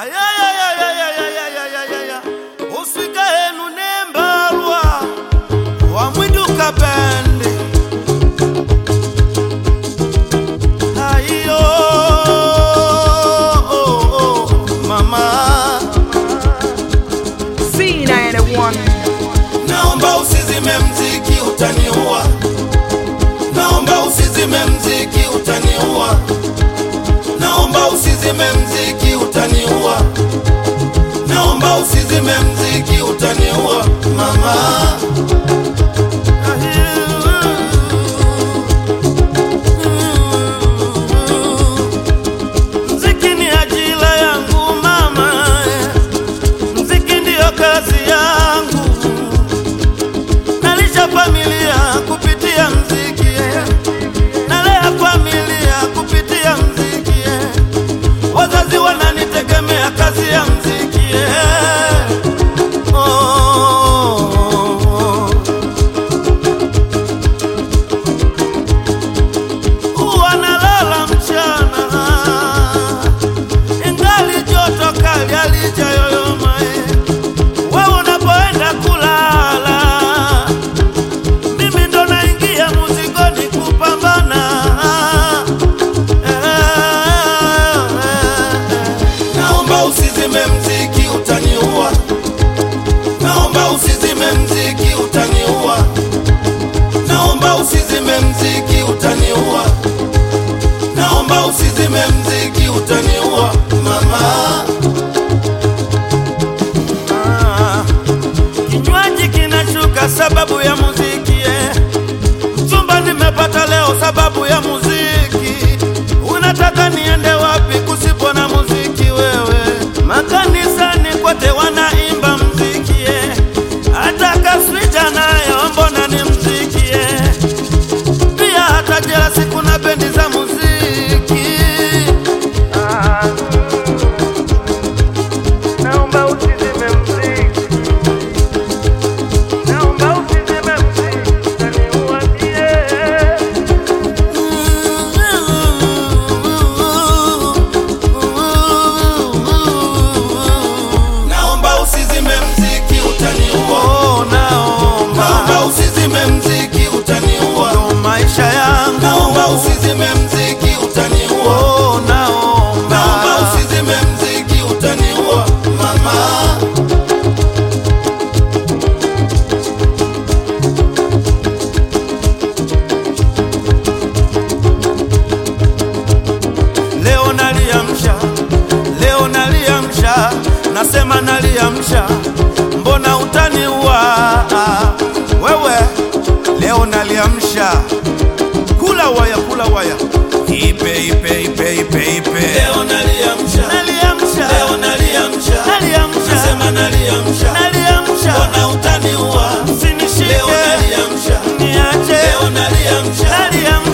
ayayayayayayayayaya uswika henu naomba naomba utaniua. Naomba usizime mziki utaniua. usizime mziki utaniua, naomba usizime mziki utaniua, naomba usizime mziki utaniua. Mama. usizime mziki utaniua, ndo maisha yangu. Naomba usizime mziki utaniua, naomba. Usizime mziki utaniua mama. Naliamsha, nasema naliamsha njaa. Kula waya, kula waya, ipe ipe ipe ipe ipe. Leo naliamsha, naliamsha, leo naliamsha, naliamsha, nasema naliamsha, naliamsha, ona utaniua, sinishike. Leo naliamsha, niache, leo naliamsha, naliamsha.